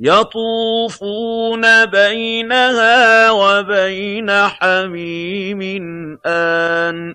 يَطُوفُونَ بَيْنَهَا وَبَيْنَ حَمِيمٍ آنٍ.